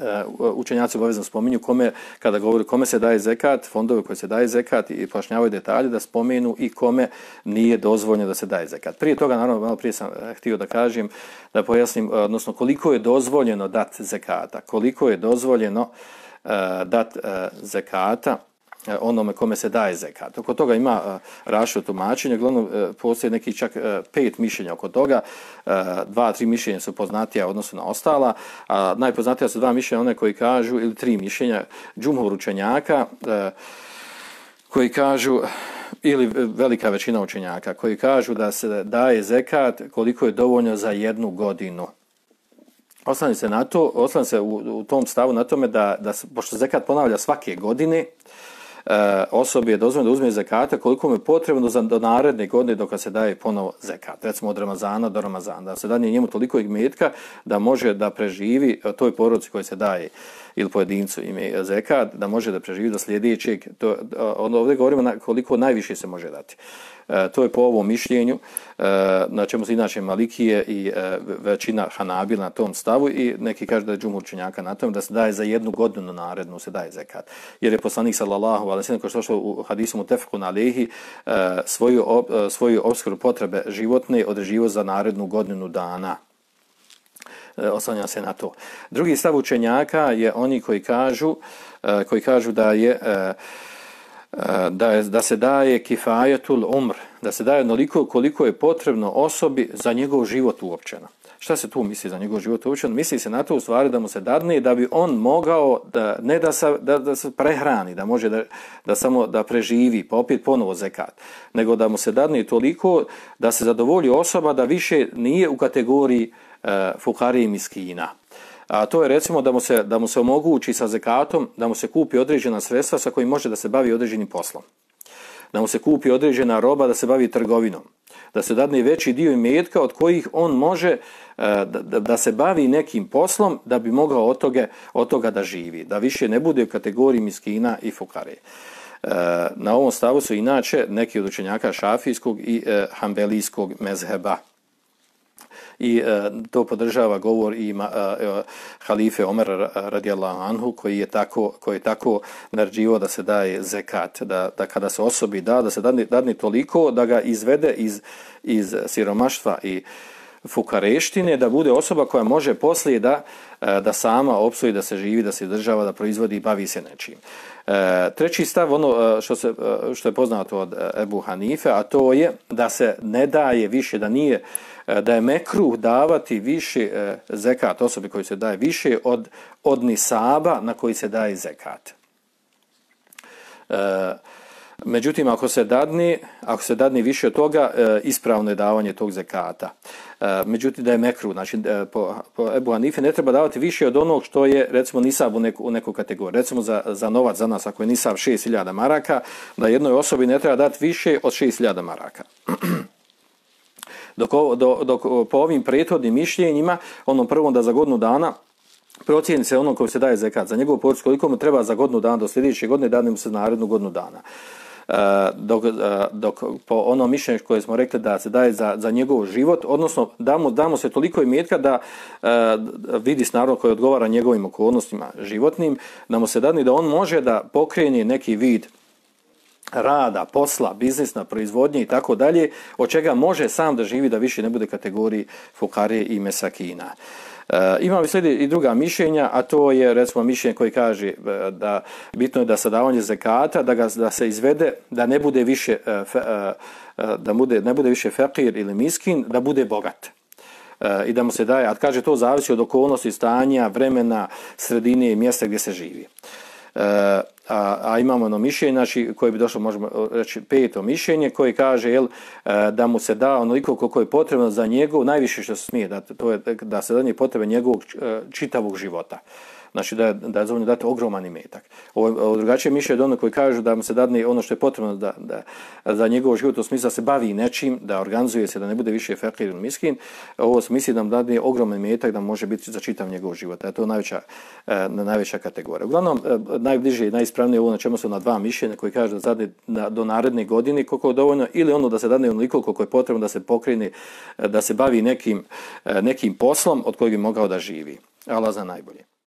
Eh, učenjaci obavezno spominju kome, kada govori kome se daje zekat, fondove koje se daje zekat i pojašnjavaju detalje, da spomenu i kome nije dozvoljeno da se daje zekat. Prije toga, naravno, malo prije sam eh, htio da kažem, da pojasnim, eh, odnosno koliko je dozvoljeno dat zekata, koliko je dozvoljeno uh, dat uh, zekata, E, onome kome se daje zekat. Oko toga ima e, rašo tumačenje, glavno e, postoje neki čak pet mišljenja oko toga, uh, dva, tri mišljenja su poznatija odnosno na ostala, a najpoznatija su dva mišljenja, one koji kažu, ili tri mišljenja, džumhur učenjaka, koji kažu, ili velika većina učenjaka, koji kažu da se daje zekat koliko je dovoljno za jednu godinu. Oslani se na to, oslanje se u, u tom stavu na tome da, da pošto zekat ponavlja svake godine, uh, Eh, osobi je dozvoljeno da uzme zekata koliko mu je potrebno za do naredne godine dok se daje ponovo zekat. Recimo od Ramazana do Ramazana. Da se danje njemu toliko igmetka da može da preživi eh, toj porodci koji se daje ili pojedincu ime eh, zekat, da može da preživi do sljedećeg. To, ovdje govorimo na koliko najviše se može dati. E, to je po ovom mišljenju, e, na čemu se inače Malikije i e, većina Hanabila na tom stavu i neki kažu da je džumur činjaka na tom da se daje za jednu godinu narednu se daje zekat. Jer je poslanik sallallahu alaihi sallam, kao što u hadisu mutefeku na e, svoju, ob, e, svoju obskru potrebe životne odreživo za narednu godinu dana e, oslanja se na to. Drugi stav učenjaka je oni koji kažu koji kažu da je da, je, da se daje kifajetul umr, da se daje onoliko koliko je potrebno osobi za njegov život uopćeno. Šta se tu misli za njegov život uopće? Misli se na to u stvari da mu se dadne da bi on mogao, da, ne da se, da, da se prehrani, da može da, da samo da preživi, pa opet ponovo zekat, nego da mu se dadne toliko da se zadovolji osoba da više nije u kategoriji e, fukari i miskina. A to je recimo da mu, se, da mu se omogući sa zekatom da mu se kupi određena sredstva sa kojim može da se bavi određenim poslom. Da mu se kupi određena roba da se bavi trgovinom. Da se dadne veći dio imetka od kojih on može e, da, da se bavi nekim poslom da bi mogao od toga, od toga da živi. Da više ne bude u kategoriji miskina i fukare. E, na ovom stavu su inače neki od učenjaka šafijskog i e, hambelijskog mezheba i e, to podržava govor i ma, e, halife Omer radijallahu anhu koji je tako koji je tako naređivao da se daje zekat da, da kada se osobi da da se dadne, dadne toliko da ga izvede iz iz siromaštva i fukareštine da bude osoba koja može poslije da e, da sama opsuje, da se živi da se država da proizvodi i bavi se nečim. E, treći stav ono e, što se e, što je poznato od Ebu Hanife a to je da se ne daje više da nije E, da je mekruh davati više e, zekat osobi koji se daje više od, od nisaba na koji se daje zekat. E, međutim, ako se dadni, ako se dadni više od toga, e, ispravno je davanje tog zekata. Međutim, da je mekru, znači po, po Ebu Hanife ne treba davati više od onog što je, recimo, nisab u neku, u neku kategoriju. Recimo, za, za novac za nas, ako je nisab 6000 maraka, da jednoj osobi ne treba dati više od 6000 maraka. dok, dok, dok po ovim prethodnim mišljenjima, onom prvom da za godinu dana, procijeni se onom koji se daje zekat za njegovu porodicu, koliko mu treba za godinu dana do sljedeće godine, dane mu se narednu godinu dana. Uh, dok, e, dok po onom mišljenju koje smo rekli da se daje za, za njegov život, odnosno damo, damo se toliko imetka da uh, vidi s narodom koji odgovara njegovim okolnostima životnim, da mu se dani da on može da pokreni neki vid rada, posla, biznisna, proizvodnje i tako dalje, od čega može sam da živi da više ne bude kategoriji fukare i mesakina. E, imamo i slijedi i druga mišljenja, a to je recimo mišljenje koji kaže e, da bitno je da sadavanje zekata, da, ga, da se izvede, da ne bude više e, e, da bude, ne bude više fakir ili miskin, da bude bogat. I da mu se daje, a kaže to zavisi od okolnosti, stanja, vremena, sredine i mjesta gdje se živi. Uh, Eh, a, a imamo ono mišljenje, znači, koje bi došlo, možemo reći, peto mišljenje, koje kaže jel, eh, da mu se da onoliko koliko je potrebno za njegov, najviše što se smije, da, to je da se da nije potrebe njegovog eh, čitavog života znači da da je zovno dati ogroman imetak. Ovo, ovo drugačije mišlje od ono koji kažu da mu se dadne ono što je potrebno da, da, za njegov život u smislu da se bavi nečim, da organizuje se, da ne bude više fakir ili miskin, ovo se misli da mu dadne ogroman imetak da može biti za čitav njegov život. To je najveća, e, najveća kategorija. Uglavnom, e, najbliže i najispravnije ovo na čemu su na dva mišljenja koji kažu da zadne na, do naredne godine koliko je dovoljno ili ono da se dadne onoliko koliko je potrebno da se pokrene, da se bavi nekim, e, nekim poslom od kojeg bi mogao da živi. Allah za najbolje.